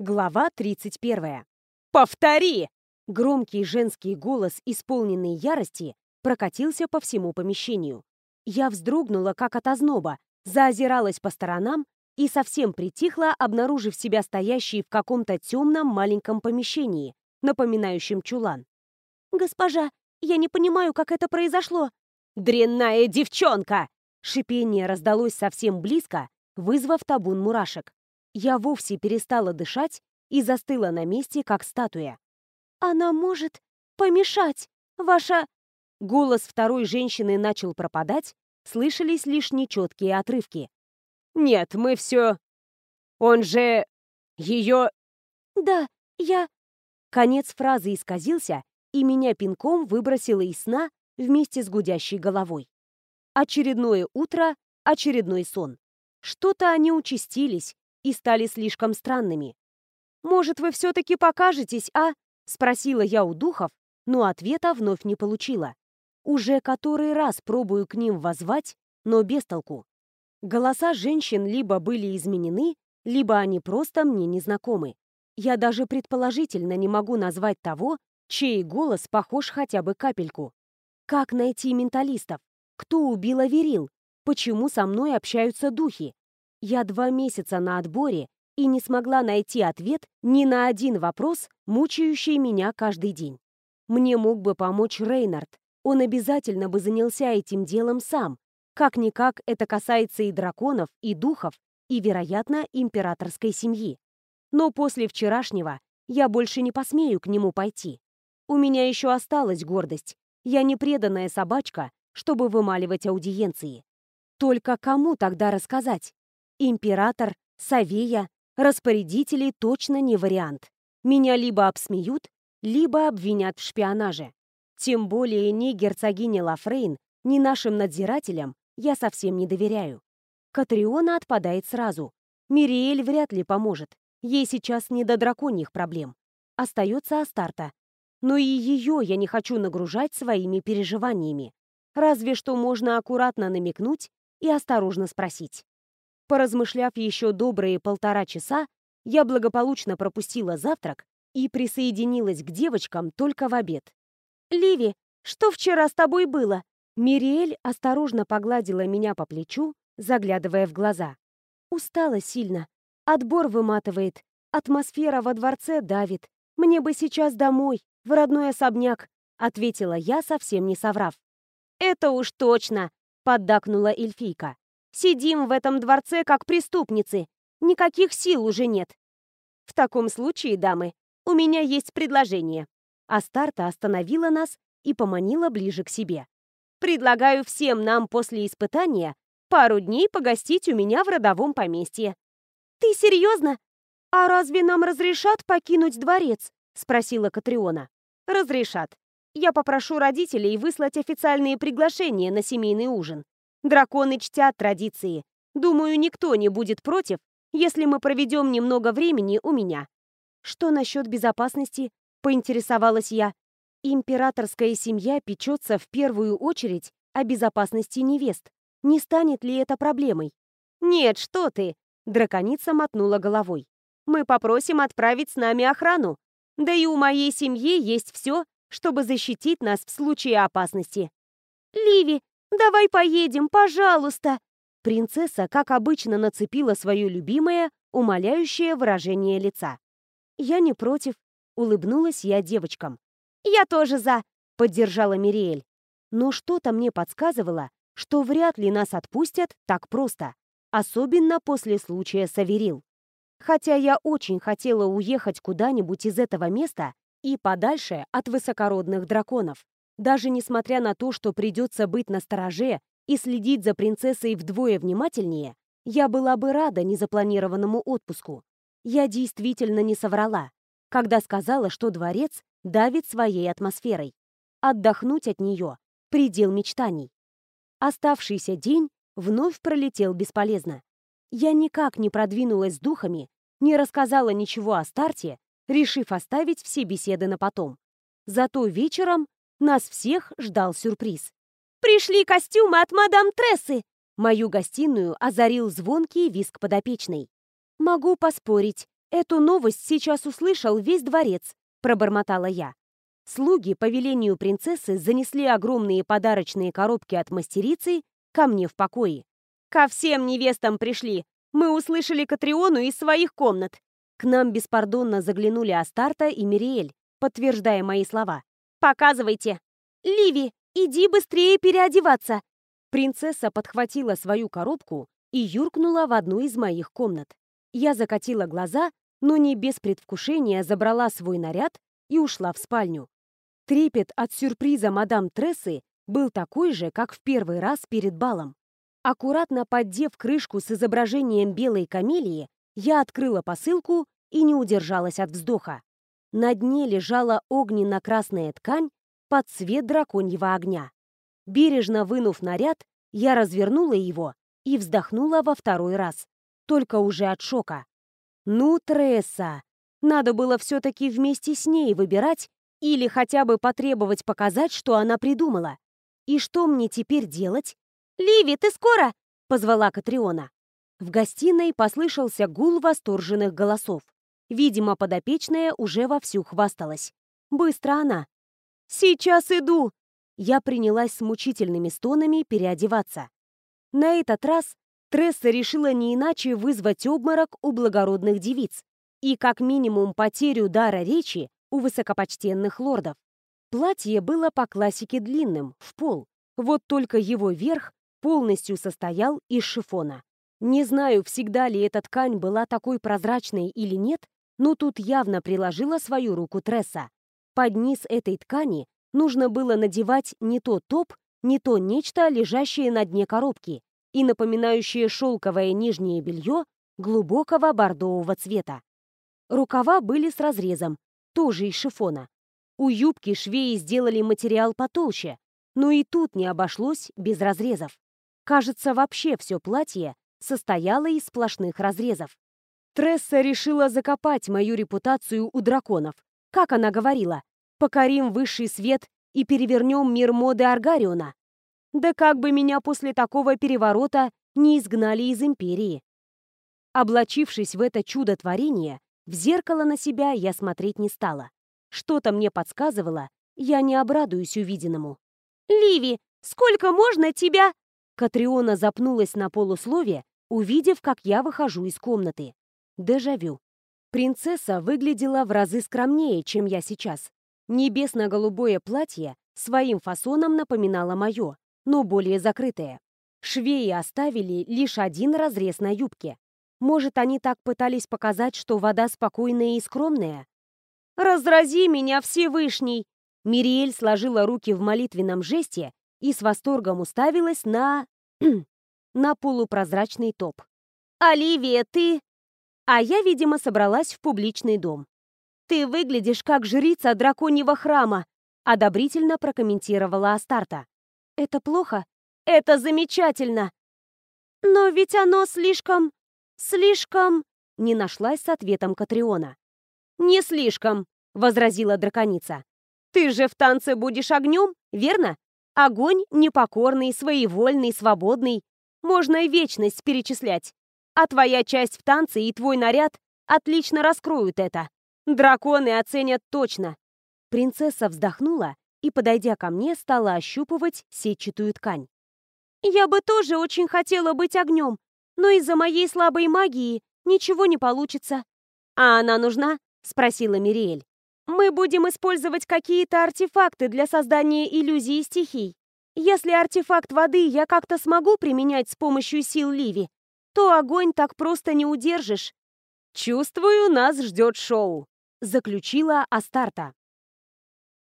Глава 31. «Повтори!» Громкий женский голос, исполненный ярости, прокатился по всему помещению. Я вздрогнула, как от озноба, заозиралась по сторонам и совсем притихла, обнаружив себя стоящей в каком-то темном маленьком помещении, напоминающем чулан. «Госпожа, я не понимаю, как это произошло». «Дрянная девчонка!» Шипение раздалось совсем близко, вызвав табун мурашек. Я вовсе перестала дышать и застыла на месте, как статуя. «Она может помешать, ваша...» Голос второй женщины начал пропадать, слышались лишь нечеткие отрывки. «Нет, мы все... Он же... ее...» «Да, я...» Конец фразы исказился, и меня пинком выбросило из сна вместе с гудящей головой. Очередное утро, очередной сон. Что-то они участились, и стали слишком странными. «Может, вы все-таки покажетесь, а?» — спросила я у духов, но ответа вновь не получила. Уже который раз пробую к ним воззвать, но без толку. Голоса женщин либо были изменены, либо они просто мне незнакомы. Я даже предположительно не могу назвать того, чей голос похож хотя бы капельку. Как найти менталистов? Кто убил Аверил? Почему со мной общаются духи? Я два месяца на отборе и не смогла найти ответ ни на один вопрос, мучающий меня каждый день. Мне мог бы помочь Рейнард. Он обязательно бы занялся этим делом сам. Как-никак это касается и драконов, и духов, и, вероятно, императорской семьи. Но после вчерашнего я больше не посмею к нему пойти. У меня еще осталась гордость. Я не преданная собачка, чтобы вымаливать аудиенции. Только кому тогда рассказать? Император, Савея, распорядители точно не вариант. Меня либо обсмеют, либо обвинят в шпионаже. Тем более ни герцогине Лафрейн, ни нашим надзирателям я совсем не доверяю. Катриона отпадает сразу. Мириэль вряд ли поможет. Ей сейчас не до драконьих проблем. Остается Астарта. Но и ее я не хочу нагружать своими переживаниями. Разве что можно аккуратно намекнуть и осторожно спросить. Поразмышляв еще добрые полтора часа, я благополучно пропустила завтрак и присоединилась к девочкам только в обед. «Ливи, что вчера с тобой было?» Мириэль осторожно погладила меня по плечу, заглядывая в глаза. «Устала сильно. Отбор выматывает. Атмосфера во дворце давит. Мне бы сейчас домой, в родной особняк», — ответила я, совсем не соврав. «Это уж точно!» — поддакнула эльфийка. Сидим в этом дворце как преступницы. Никаких сил уже нет. В таком случае, дамы, у меня есть предложение. Астарта остановила нас и поманила ближе к себе. Предлагаю всем нам после испытания пару дней погостить у меня в родовом поместье. Ты серьезно? А разве нам разрешат покинуть дворец? Спросила Катриона. Разрешат. Я попрошу родителей выслать официальные приглашения на семейный ужин. Драконы чтят традиции. Думаю, никто не будет против, если мы проведем немного времени у меня. Что насчет безопасности? Поинтересовалась я. Императорская семья печется в первую очередь о безопасности невест. Не станет ли это проблемой? Нет, что ты! Драконица мотнула головой. Мы попросим отправить с нами охрану. Да и у моей семьи есть все, чтобы защитить нас в случае опасности. Ливи, «Давай поедем, пожалуйста!» Принцесса, как обычно, нацепила свое любимое, умоляющее выражение лица. «Я не против», — улыбнулась я девочкам. «Я тоже за», — поддержала Мириэль. Но что-то мне подсказывало, что вряд ли нас отпустят так просто, особенно после случая с Аверил. Хотя я очень хотела уехать куда-нибудь из этого места и подальше от высокородных драконов. Даже несмотря на то, что придется быть настороже и следить за принцессой вдвое внимательнее, я была бы рада незапланированному отпуску. Я действительно не соврала, когда сказала, что дворец давит своей атмосферой. Отдохнуть от нее — предел мечтаний. Оставшийся день вновь пролетел бесполезно. Я никак не продвинулась с духами, не рассказала ничего о старте, решив оставить все беседы на потом. Зато вечером нас всех ждал сюрприз. «Пришли костюмы от мадам Трессы!» Мою гостиную озарил звонкий виск подопечной. Могу поспорить, Эту новость сейчас услышал весь дворец, пробормотала я. Слуги по велению принцессы занесли огромные подарочные коробки от мастерицы ко мне в покое. Ко всем невестам пришли. Мы услышали Катриону из своих комнат. К нам беспардонно заглянули Астарта и Мириэль, подтверждая мои слова. «Показывайте!» «Ливи, иди быстрее переодеваться!» Принцесса подхватила свою коробку и юркнула в одну из моих комнат. Я закатила глаза, но не без предвкушения забрала свой наряд и ушла в спальню. Трепет от сюрприза мадам Трессы был такой же, как в первый раз перед балом. Аккуратно поддев крышку с изображением белой камелии, я открыла посылку и не удержалась от вздоха. На дне лежала огненно-красная ткань под цвет драконьего огня. Бережно вынув наряд, я развернула его и вздохнула во второй раз, только уже от шока. Ну, Тресса, надо было все-таки вместе с ней выбирать или хотя бы потребовать показать, что она придумала. И что мне теперь делать? «Ливи, ты скоро?» — позвала Катриона. В гостиной послышался гул восторженных голосов. Видимо, подопечная уже вовсю хвасталась. Быстро она. «Сейчас иду!» Я принялась с мучительными стонами переодеваться. На этот раз Тресса решила не иначе вызвать обморок у благородных девиц и как минимум потерю дара речи у высокопочтенных лордов. Платье было по классике длинным, в пол, вот только его верх полностью состоял из шифона. Не знаю, всегда ли эта ткань была такой прозрачной или нет, но тут явно приложила свою руку Тресса. Под низ этой ткани нужно было надевать не то топ, не то нечто, лежащее на дне коробки и напоминающее шелковое нижнее белье глубокого бордового цвета. Рукава были с разрезом, тоже из шифона. У юбки швеи сделали материал потолще, но и тут не обошлось без разрезов. Кажется, вообще все платье состояло из сплошных разрезов. Тресса решила закопать мою репутацию у драконов. Как она говорила, покорим высший свет и перевернем мир моды Аргариона. Да как бы меня после такого переворота не изгнали из Империи. Облачившись в это чудо-творение, в зеркало на себя я смотреть не стала. Что-то мне подсказывало, я не обрадуюсь увиденному. «Ливи, сколько можно тебя?» Катриона запнулась на полуслове, увидев, как я выхожу из комнаты. Дежавю. Принцесса выглядела в разы скромнее, чем я сейчас. Небесно-голубое платье своим фасоном напоминало мое, но более закрытое. Швеи оставили лишь один разрез на юбке. Может, они так пытались показать, что вода спокойная и скромная? «Разрази меня, Всевышний!» Мириэль сложила руки в молитвенном жесте и с восторгом уставилась на... на полупрозрачный топ. «Оливия, ты...» А я, видимо, собралась в публичный дом. «Ты выглядишь как жрица драконьего храма», одобрительно прокомментировала Астарта. «Это плохо?» «Это замечательно!» «Но ведь оно слишком... слишком...» Не нашлась с ответом Катриона. «Не слишком», — возразила драконица. «Ты же в танце будешь огнем, верно? Огонь непокорный, своевольный, свободный. Можно и вечность перечислять. А твоя часть в танце и твой наряд отлично раскроют это. Драконы оценят точно. Принцесса вздохнула и, подойдя ко мне, стала ощупывать сетчатую ткань. Я бы тоже очень хотела быть огнем, но из-за моей слабой магии ничего не получится. А она нужна? Спросила Мириэль. Мы будем использовать какие-то артефакты для создания иллюзии стихий. Если артефакт воды я как-то смогу применять с помощью сил Ливи, то огонь так просто не удержишь. Чувствую, нас ждет шоу, заключила Астарта.